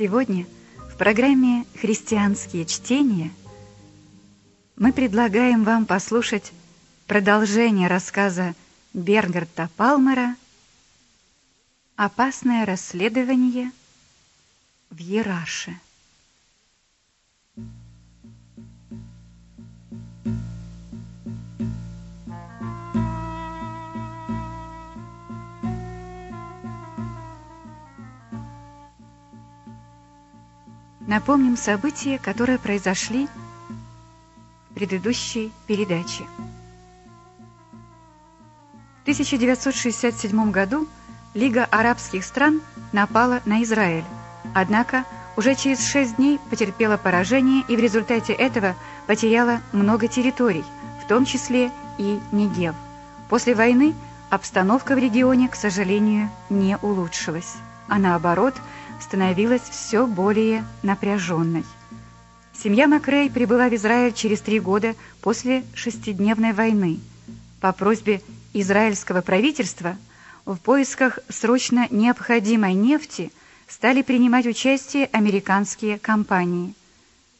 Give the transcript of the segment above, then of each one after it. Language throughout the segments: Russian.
Сегодня в программе «Христианские чтения» мы предлагаем вам послушать продолжение рассказа Бергерта Палмера «Опасное расследование в Ераше». Напомним события, которые произошли в предыдущей передаче. В 1967 году Лига арабских стран напала на Израиль, однако уже через шесть дней потерпела поражение и в результате этого потеряла много территорий, в том числе и Негев. После войны обстановка в регионе, к сожалению, не улучшилась, а наоборот – становилась все более напряженной. Семья Макрей прибыла в Израиль через три года после шестидневной войны. По просьбе израильского правительства в поисках срочно необходимой нефти стали принимать участие американские компании.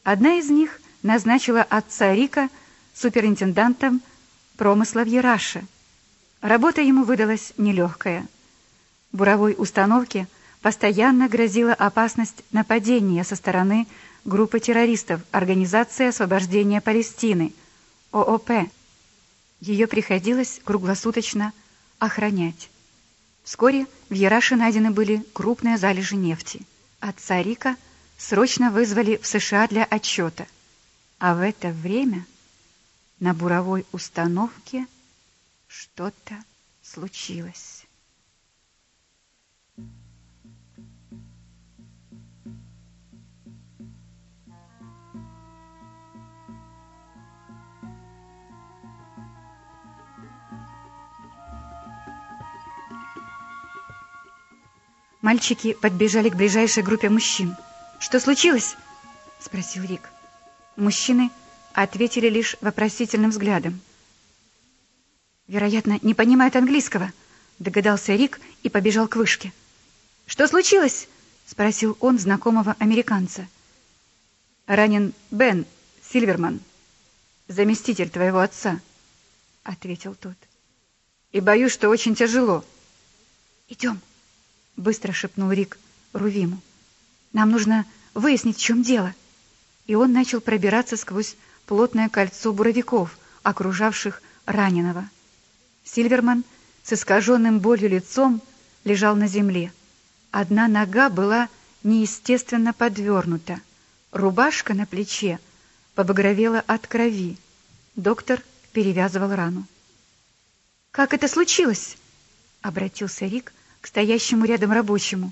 Одна из них назначила отца Рика суперинтендантом промысла в Яраше. Работа ему выдалась нелегкая. Буровой установке – постоянно грозила опасность нападения со стороны группы террористов Организации освобождения Палестины, ООП. Ее приходилось круглосуточно охранять. Вскоре в Яраше найдены были крупные залежи нефти. Отца Рика срочно вызвали в США для отчета. А в это время на буровой установке что-то случилось. Мальчики подбежали к ближайшей группе мужчин. «Что случилось?» — спросил Рик. Мужчины ответили лишь вопросительным взглядом. «Вероятно, не понимают английского», — догадался Рик и побежал к вышке. «Что случилось?» — спросил он знакомого американца. «Ранен Бен Сильверман, заместитель твоего отца», — ответил тот. «И боюсь, что очень тяжело». «Идем», — быстро шепнул Рик Рувиму. «Нам нужно выяснить, в чем дело». И он начал пробираться сквозь плотное кольцо буровиков, окружавших раненого. Сильверман с искаженным болью лицом лежал на земле. Одна нога была неестественно подвернута. Рубашка на плече побагровела от крови. Доктор перевязывал рану. «Как это случилось?» — обратился Рик к стоящему рядом рабочему.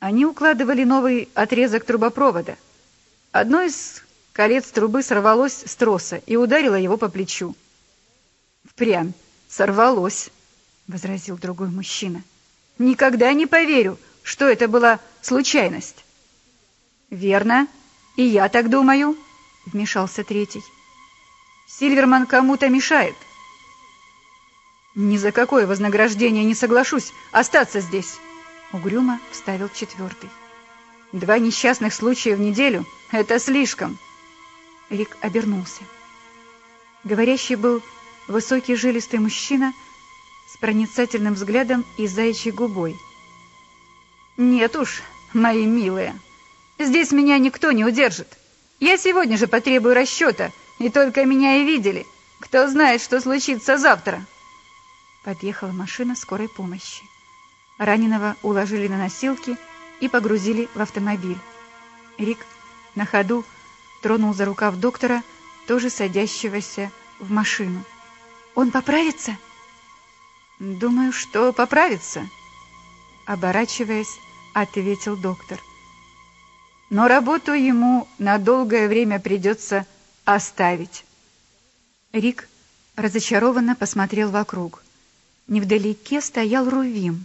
Они укладывали новый отрезок трубопровода. Одно из колец трубы сорвалось с троса и ударило его по плечу. «Впрямь сорвалось», — возразил другой мужчина. «Никогда не поверю, что это была случайность». «Верно, и я так думаю», — вмешался третий. «Сильверман кому-то мешает». «Ни за какое вознаграждение не соглашусь остаться здесь!» Угрюмо вставил четвертый. «Два несчастных случая в неделю — это слишком!» Рик обернулся. Говорящий был высокий жилистый мужчина с проницательным взглядом и заячьей губой. «Нет уж, мои милые, здесь меня никто не удержит. Я сегодня же потребую расчета, и только меня и видели. Кто знает, что случится завтра!» Подъехала машина скорой помощи. Раненого уложили на носилки и погрузили в автомобиль. Рик на ходу тронул за рукав доктора, тоже садящегося в машину. «Он поправится?» «Думаю, что поправится», — оборачиваясь, ответил доктор. «Но работу ему на долгое время придется оставить». Рик разочарованно посмотрел вокруг. Невдалеке стоял Рувим,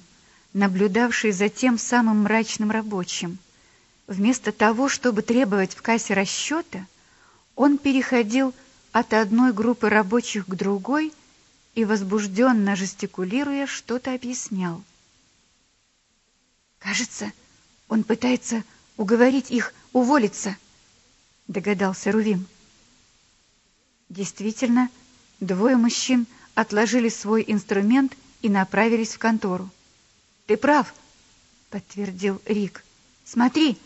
наблюдавший за тем самым мрачным рабочим. Вместо того, чтобы требовать в кассе расчета, он переходил от одной группы рабочих к другой и, возбужденно жестикулируя, что-то объяснял. «Кажется, Он пытается уговорить их уволиться, догадался Рувим. Действительно, двое мужчин отложили свой инструмент и направились в контору. Ты прав, подтвердил Рик. Смотри,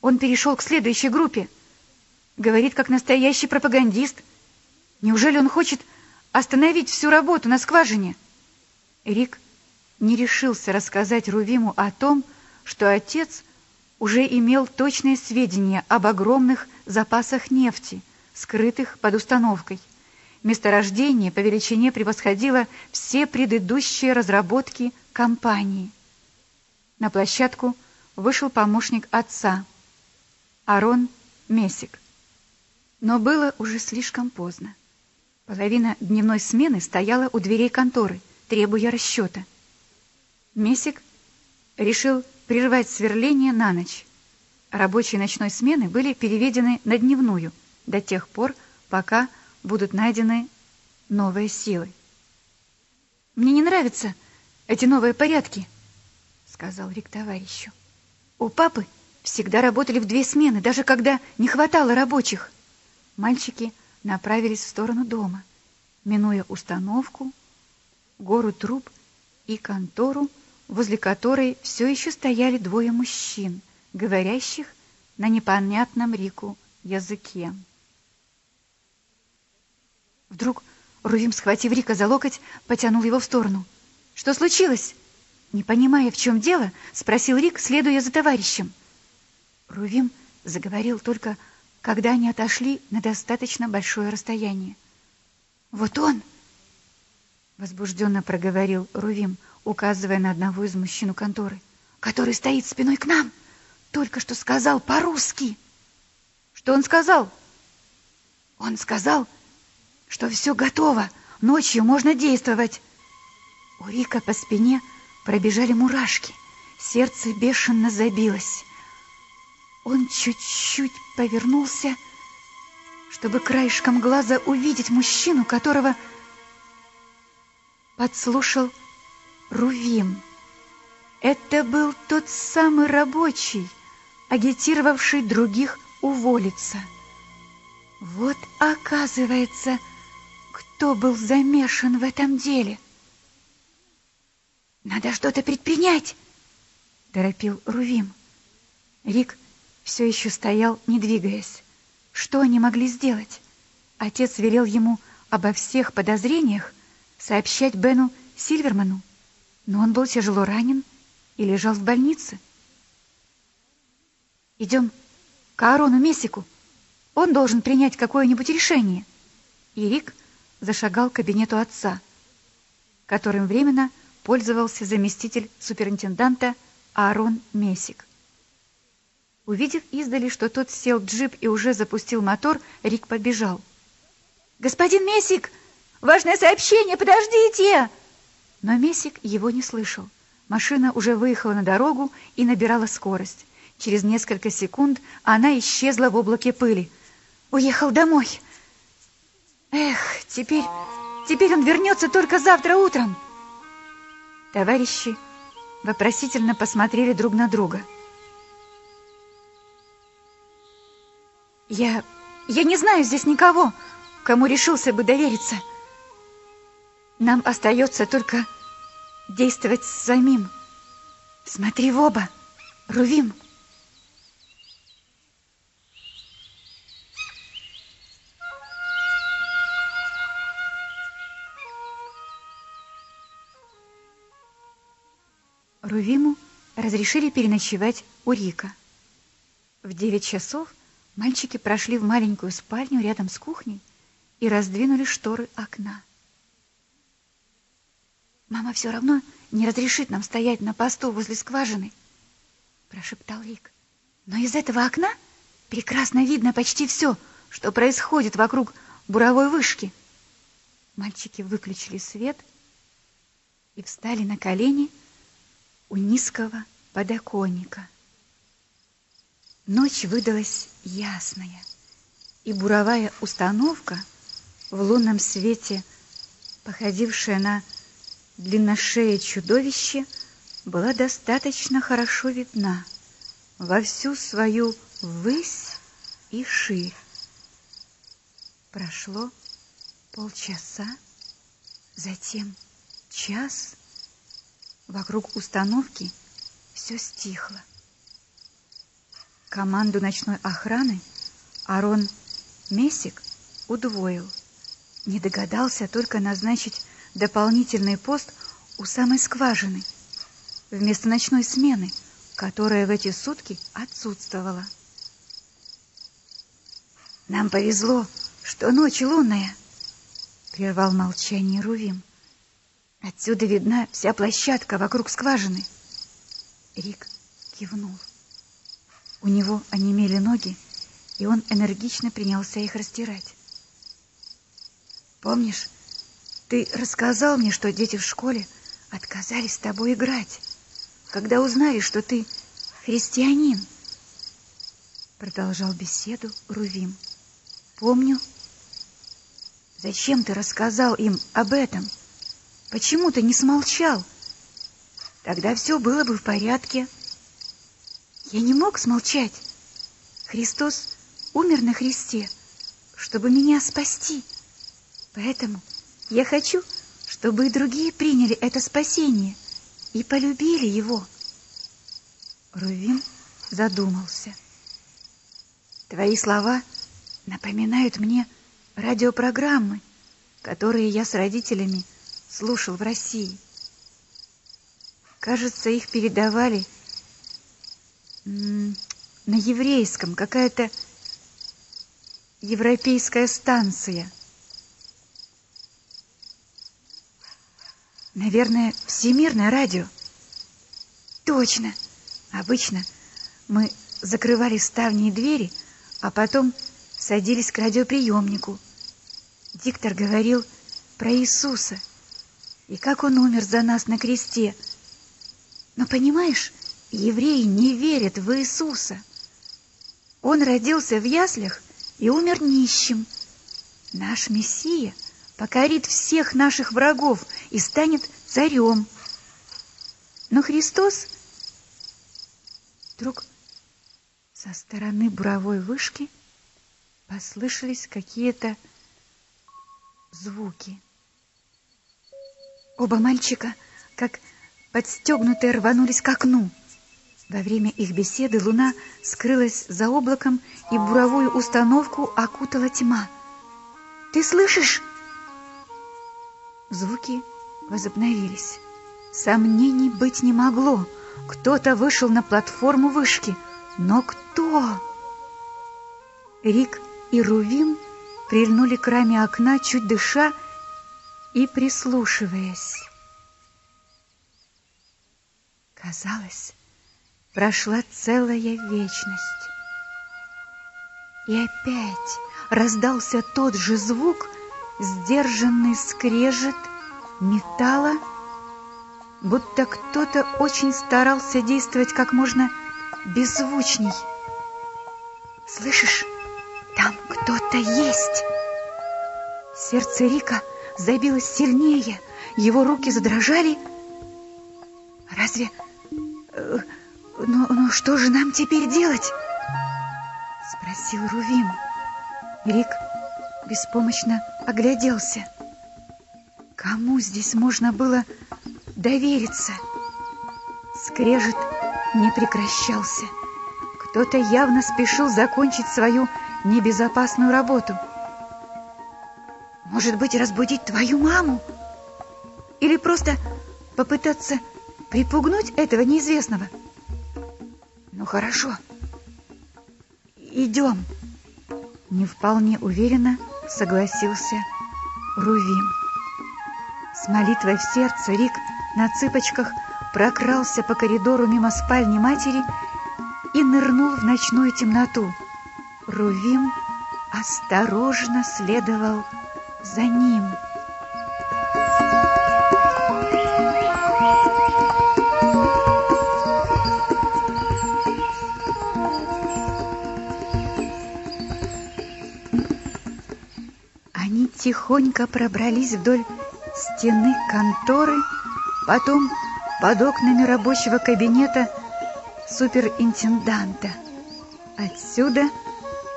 он перешел к следующей группе. Говорит, как настоящий пропагандист. Неужели он хочет остановить всю работу на скважине? Рик не решился рассказать Рувиму о том, что отец уже имел точные сведения об огромных запасах нефти, скрытых под установкой. Месторождение по величине превосходило все предыдущие разработки компании. На площадку вышел помощник отца, Арон Месик. Но было уже слишком поздно. Половина дневной смены стояла у дверей конторы, требуя расчета. Месик решил прервать сверление на ночь. Рабочие ночной смены были переведены на дневную до тех пор, пока будут найдены новые силы. «Мне не нравятся эти новые порядки», — сказал Рик товарищу. «У папы всегда работали в две смены, даже когда не хватало рабочих». Мальчики направились в сторону дома, минуя установку, гору труб и контору, возле которой все еще стояли двое мужчин, говорящих на непонятном Рику языке. Вдруг Рувим, схватив Рика за локоть, потянул его в сторону. «Что случилось?» Не понимая, в чем дело, спросил Рик, следуя за товарищем. Рувим заговорил только, когда они отошли на достаточно большое расстояние. «Вот он!» — возбужденно проговорил Рувим, указывая на одного из мужчин конторы, который стоит спиной к нам. Только что сказал по-русски. «Что он сказал?» «Он сказал, что все готово, ночью можно действовать. У Рика по спине пробежали мурашки, сердце бешено забилось. Он чуть-чуть повернулся, чтобы краешком глаза увидеть мужчину, которого подслушал Рувим. Это был тот самый рабочий, агитировавший других уволиться. Вот, оказывается, кто был замешан в этом деле. Надо что-то предпринять, торопил Рувим. Рик все еще стоял, не двигаясь. Что они могли сделать? Отец велел ему обо всех подозрениях сообщать Бену Сильверману, но он был тяжело ранен и лежал в больнице. Идем к Аарону Месику. Он должен принять какое-нибудь решение. И Рик зашагал к кабинету отца, которым временно пользовался заместитель суперинтенданта Аарон Месик. Увидев издали, что тот сел в джип и уже запустил мотор, Рик побежал. «Господин Месик! Важное сообщение! Подождите!» Но Месик его не слышал. Машина уже выехала на дорогу и набирала скорость. Через несколько секунд она исчезла в облаке пыли. «Уехал домой!» Эх, теперь, теперь он вернется только завтра утром. Товарищи вопросительно посмотрели друг на друга. Я, я не знаю здесь никого, кому решился бы довериться. Нам остается только действовать самим. Смотри в оба, Рувим. Рувиму разрешили переночевать у Рика. В девять часов мальчики прошли в маленькую спальню рядом с кухней и раздвинули шторы окна. «Мама все равно не разрешит нам стоять на посту возле скважины», — прошептал Рик. «Но из этого окна прекрасно видно почти все, что происходит вокруг буровой вышки». Мальчики выключили свет и встали на колени, — у низкого подоконника. Ночь выдалась ясная, и буровая установка в лунном свете, походившая на длинношее чудовище, была достаточно хорошо видна — во всю свою высь и ширь. Прошло полчаса, затем час. Вокруг установки все стихло. Команду ночной охраны Арон Месик удвоил. Не догадался только назначить дополнительный пост у самой скважины вместо ночной смены, которая в эти сутки отсутствовала. «Нам повезло, что ночь лунная», — прервал молчание Рувим. «Отсюда видна вся площадка вокруг скважины». Рик кивнул. У него онемели ноги, и он энергично принялся их растирать. «Помнишь, ты рассказал мне, что дети в школе отказались с тобой играть, когда узнали, что ты христианин?» Продолжал беседу Рувим. «Помню. Зачем ты рассказал им об этом? Почему ты не смолчал? Тогда все было бы в порядке». Я не мог смолчать. Христос умер на Христе, чтобы меня спасти. Поэтому я хочу, чтобы и другие приняли это спасение и полюбили его. Рувим задумался. Твои слова напоминают мне радиопрограммы, которые я с родителями слушал в России. Кажется, их передавали на еврейском, какая-то европейская станция. Наверное, всемирное радио. Точно. Обычно мы закрывали ставни и двери, а потом садились к радиоприемнику. Диктор говорил про Иисуса и как он умер за нас на кресте. Но понимаешь, Евреи не верят в Иисуса. Он родился в яслях и умер нищим. Наш Мессия покорит всех наших врагов и станет царем. Но Христос вдруг со стороны буровой вышки послышались какие-то звуки. Оба мальчика, как подстегнутые, рванулись к окну. Во время их беседы луна скрылась за облаком, и буровую установку окутала тьма. «Ты слышишь?» Звуки возобновились. Сомнений быть не могло. Кто-то вышел на платформу вышки. Но кто? Рик и Рувим прильнули к раме окна, чуть дыша и прислушиваясь. Казалось, прошла целая вечность. И опять раздался тот же звук, сдержанный скрежет металла, будто кто-то очень старался действовать как можно беззвучней. «Слышишь, там кто-то есть!» Сердце Рика забилось сильнее, его руки задрожали. «Разве... Э, «Ну, ну что же нам теперь делать?» Спросил Рувим. Рик беспомощно огляделся. Кому здесь можно было довериться? Скрежет не прекращался. Кто-то явно спешил закончить свою небезопасную работу. Может быть, разбудить твою маму? Или просто попытаться припугнуть этого неизвестного? Ну хорошо. Идем. Не вполне уверенно согласился Рувим. С молитвой в сердце Рик на цыпочках прокрался по коридору мимо спальни матери и нырнул в ночную темноту. Рувим осторожно следовал за ним. тихонько пробрались вдоль стены конторы, потом под окнами рабочего кабинета суперинтенданта. Отсюда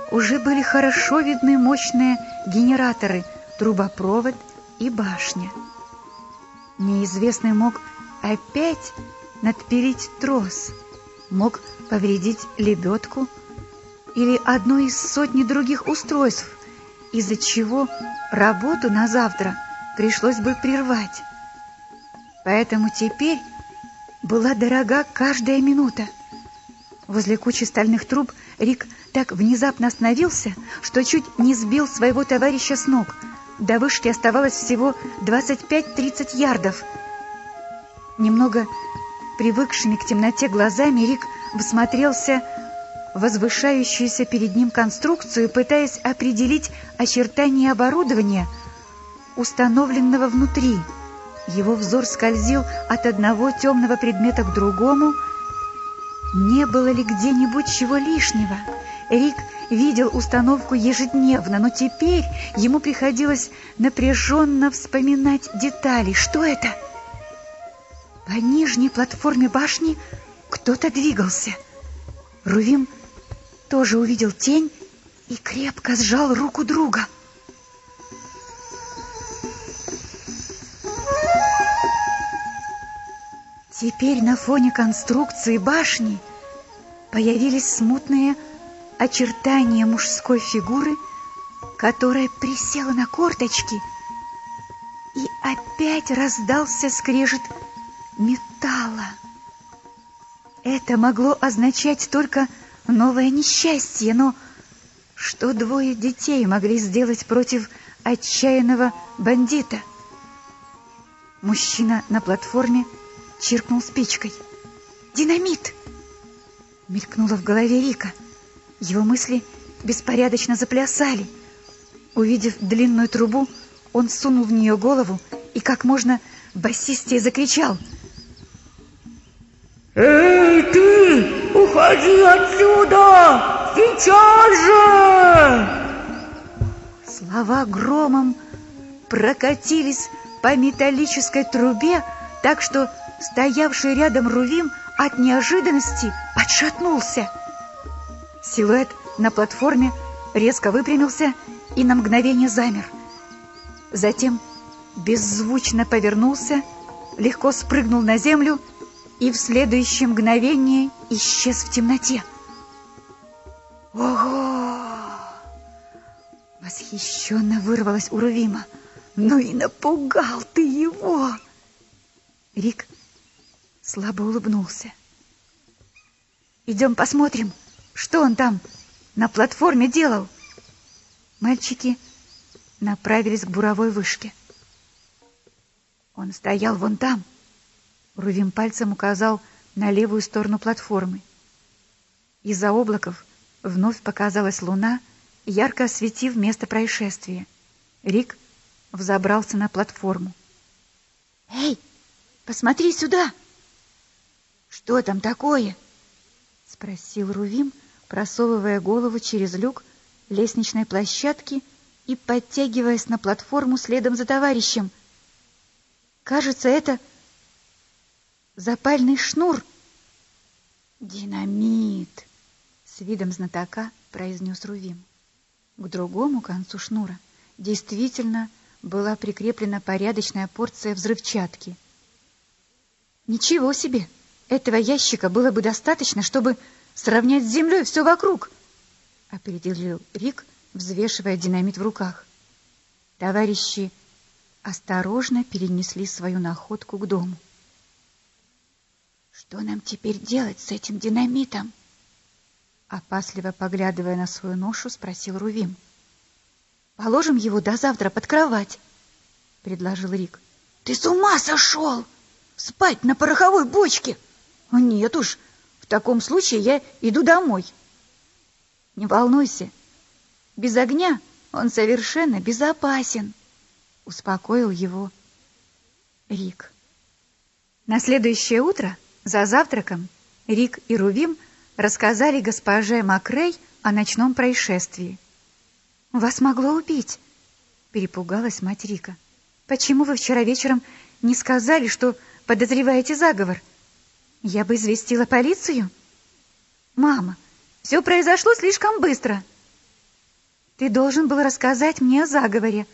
уже были хорошо видны мощные генераторы, трубопровод и башня. Неизвестный мог опять надпилить трос, мог повредить лебедку или одно из сотни других устройств, из-за чего работу на завтра пришлось бы прервать. Поэтому теперь была дорога каждая минута. Возле кучи стальных труб Рик так внезапно остановился, что чуть не сбил своего товарища с ног. До вышки оставалось всего 25-30 ярдов. Немного привыкшими к темноте глазами Рик всмотрелся в возвышающуюся перед ним конструкцию, пытаясь определить очертания оборудования, установленного внутри. Его взор скользил от одного темного предмета к другому. Не было ли где-нибудь чего лишнего? Рик видел установку ежедневно, но теперь ему приходилось напряженно вспоминать детали. Что это? По нижней платформе башни кто-то двигался. Рувим тоже увидел тень и крепко сжал руку друга. Теперь на фоне конструкции башни появились смутные очертания мужской фигуры, которая присела на корточки, и опять раздался скрежет металла. Это могло означать только новое несчастье, но что двое детей могли сделать против отчаянного бандита? Мужчина на платформе чиркнул спичкой. «Динамит!» Мелькнуло в голове Рика. Его мысли беспорядочно заплясали. Увидев длинную трубу, он сунул в нее голову и как можно басистее закричал. «Эй, ты! Уходи отсюда! Сейчас же!» Слова громом прокатились по металлической трубе, так что стоявший рядом Рувим от неожиданности отшатнулся. Силуэт на платформе резко выпрямился и на мгновение замер. Затем беззвучно повернулся, легко спрыгнул на землю и в следующее мгновение исчез в темноте. «Ого!» Восхищенно вырвалось у Рувима. «Ну и напугал ты его!» Рик слабо улыбнулся. «Идем посмотрим, что он там на платформе делал?» Мальчики направились к буровой вышке. Он стоял вон там. Рувим пальцем указал на левую сторону платформы. Из-за облаков вновь показалась луна, ярко осветив место происшествия. Рик взобрался на платформу. «Эй, посмотри сюда!» «Что там такое?» — спросил Рувим, просовывая голову через люк лестничной площадки и подтягиваясь на платформу следом за товарищем. «Кажется, это запальный шнур». «Динамит!» — с видом знатока произнес Рувим. К другому концу шнура действительно была прикреплена порядочная порция взрывчатки. «Ничего себе!» Этого ящика было бы достаточно, чтобы сравнять с землей все вокруг, — определил Рик, взвешивая динамит в руках. Товарищи осторожно перенесли свою находку к дому. «Что нам теперь делать с этим динамитом?» Опасливо поглядывая на свою ношу, спросил Рувим. «Положим его до завтра под кровать», — предложил Рик. «Ты с ума сошел! Спать на пороховой бочке!» Нет уж, таком случае я иду домой. Не волнуйся, без огня он совершенно безопасен, успокоил его Рик. На следующее утро за завтраком Рик и Рувим рассказали госпоже Макрей о ночном происшествии. «Вас могло убить», — перепугалась мать Рика. «Почему вы вчера вечером не сказали, что подозреваете заговор?» Я бы известила полицию. Мама, все произошло слишком быстро. Ты должен был рассказать мне о заговоре.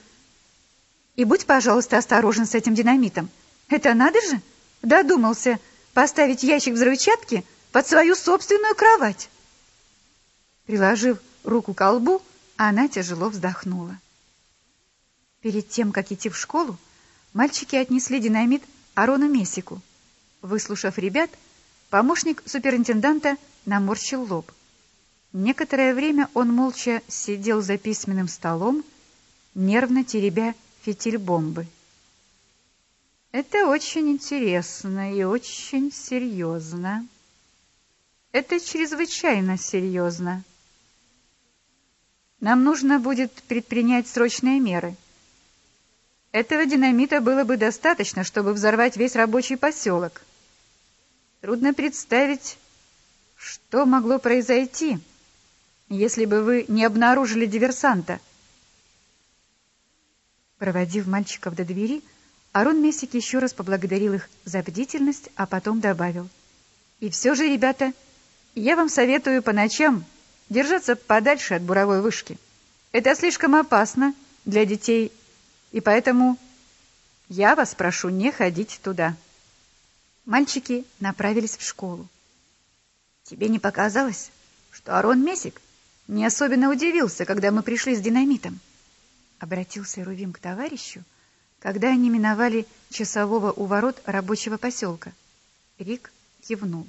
И будь, пожалуйста, осторожен с этим динамитом. Это надо же? Додумался поставить ящик взрывчатки под свою собственную кровать. Приложив руку к колбу, она тяжело вздохнула. Перед тем, как идти в школу, мальчики отнесли динамит Арону Месику. Выслушав ребят, помощник суперинтенданта наморщил лоб. Некоторое время он молча сидел за письменным столом, нервно теребя фитиль бомбы. «Это очень интересно и очень серьезно. Это чрезвычайно серьезно. Нам нужно будет предпринять срочные меры». Этого динамита было бы достаточно, чтобы взорвать весь рабочий поселок. Трудно представить, что могло произойти, если бы вы не обнаружили диверсанта. Проводив мальчиков до двери, Арон Мессик еще раз поблагодарил их за бдительность, а потом добавил. «И все же, ребята, я вам советую по ночам держаться подальше от буровой вышки. Это слишком опасно для детей и поэтому я вас прошу не ходить туда. Мальчики направились в школу. Тебе не показалось, что Арон Месик не особенно удивился, когда мы пришли с динамитом? Обратился Рувим к товарищу, когда они миновали часового у ворот рабочего поселка. Рик кивнул.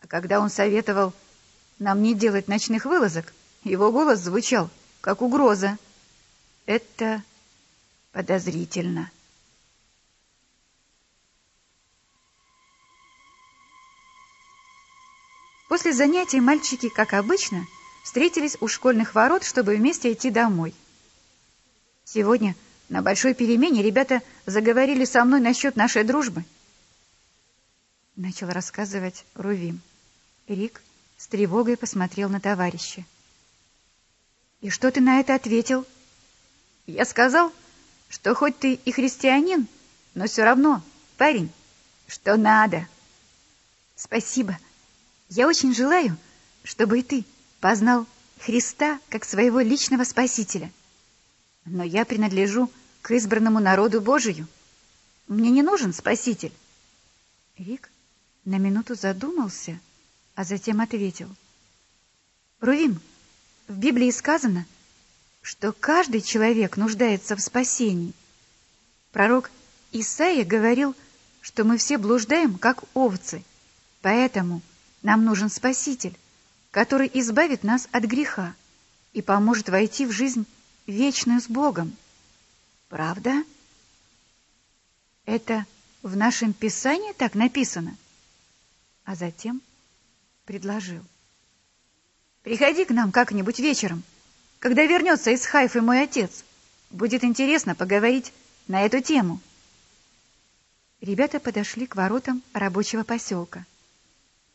А когда он советовал нам не делать ночных вылазок, его голос звучал, как угроза. Это подозрительно. После занятий мальчики, как обычно, встретились у школьных ворот, чтобы вместе идти домой. Сегодня на большой перемене ребята заговорили со мной насчет нашей дружбы. Начал рассказывать Рувим. Рик с тревогой посмотрел на товарища. «И что ты на это ответил?» Я сказал, что хоть ты и христианин, но все равно, парень, что надо. Спасибо. Я очень желаю, чтобы и ты познал Христа как своего личного спасителя. Но я принадлежу к избранному народу Божию. Мне не нужен спаситель. Рик на минуту задумался, а затем ответил. Рувим, в Библии сказано — что каждый человек нуждается в спасении. Пророк Исаия говорил, что мы все блуждаем, как овцы, поэтому нам нужен Спаситель, который избавит нас от греха и поможет войти в жизнь вечную с Богом. Правда? Это в нашем Писании так написано? А затем предложил. Приходи к нам как-нибудь вечером, когда вернется из Хайфы мой отец. Будет интересно поговорить на эту тему. Ребята подошли к воротам рабочего поселка.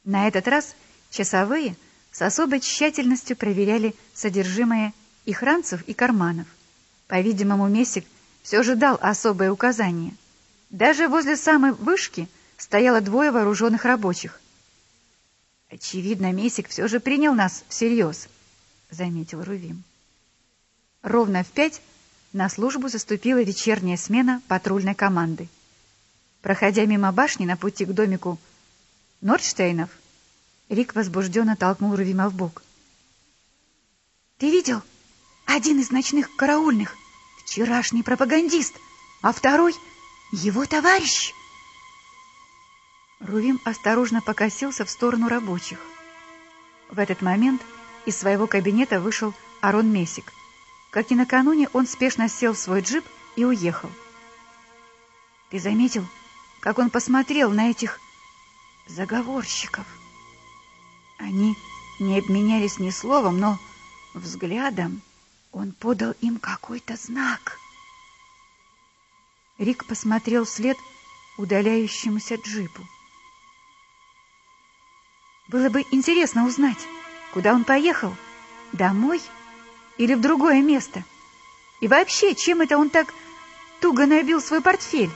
На этот раз часовые с особой тщательностью проверяли содержимое их ранцев и карманов. По-видимому, Месик все же дал особое указание. Даже возле самой вышки стояло двое вооруженных рабочих. «Очевидно, Месик все же принял нас всерьез», — заметил Рувим. Ровно в пять на службу заступила вечерняя смена патрульной команды. Проходя мимо башни на пути к домику Нордштейнов, Рик возбужденно толкнул Рувима в бок. «Ты видел? Один из ночных караульных — вчерашний пропагандист, а второй — его товарищ!» Рувим осторожно покосился в сторону рабочих. В этот момент из своего кабинета вышел Арон Месик — как и накануне, он спешно сел в свой джип и уехал. Ты заметил, как он посмотрел на этих заговорщиков? Они не обменялись ни словом, но взглядом он подал им какой-то знак. Рик посмотрел вслед удаляющемуся джипу. Было бы интересно узнать, куда он поехал. Домой? — или в другое место? И вообще, чем это он так туго набил свой портфель?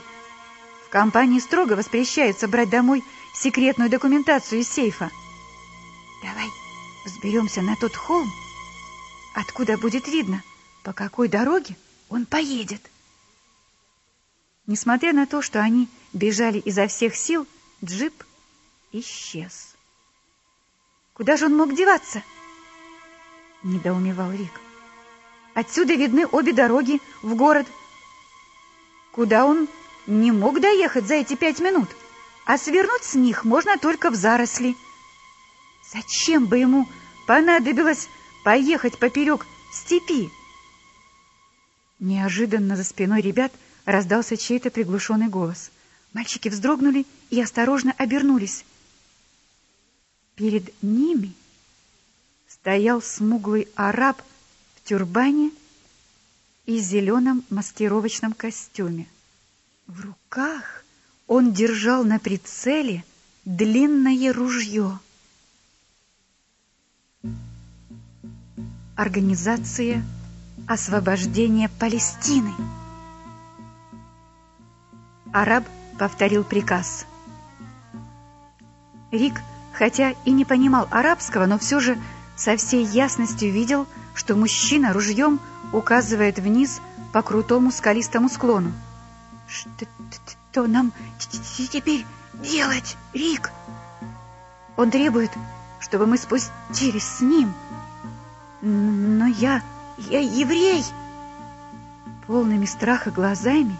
В компании строго воспрещается брать домой секретную документацию из сейфа. Взберемся на тот холм, откуда будет видно, по какой дороге он поедет. Несмотря на то, что они бежали изо всех сил, джип исчез. Куда же он мог деваться? Недоумевал Рик. Отсюда видны обе дороги в город. Куда он не мог доехать за эти пять минут, а свернуть с них можно только в заросли. Зачем бы ему понадобилось поехать поперек степи? Неожиданно за спиной ребят раздался чей-то приглушенный голос. Мальчики вздрогнули и осторожно обернулись. Перед ними стоял смуглый араб в тюрбане и зеленом маскировочном костюме. В руках он держал на прицеле длинное ружье. Организация освобождения Палестины. Араб повторил приказ. Рик, хотя и не понимал арабского, но все же со всей ясностью видел, что мужчина ружьем указывает вниз по крутому скалистому склону. «Что, что нам теперь делать, Рик?» «Он требует, чтобы мы спустились с ним. Но я... я еврей!» Полными страха глазами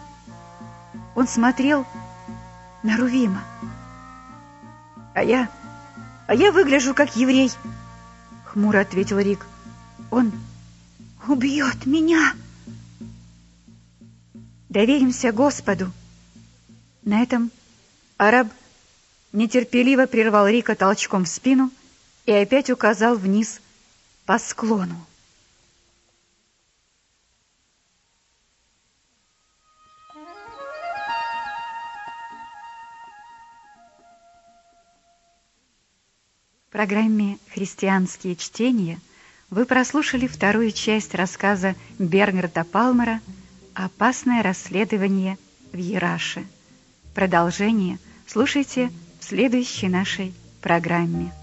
он смотрел на Рувима. «А я... а я выгляжу как еврей!» Хмуро ответил Рик. «Он убьет меня!» Доверимся Господу. На этом араб нетерпеливо прервал Рика толчком в спину и опять указал вниз по склону. В программе «Христианские чтения» вы прослушали вторую часть рассказа Бернарда Палмера «Опасное расследование в Яраше». Продолжение слушайте в следующей нашей программе.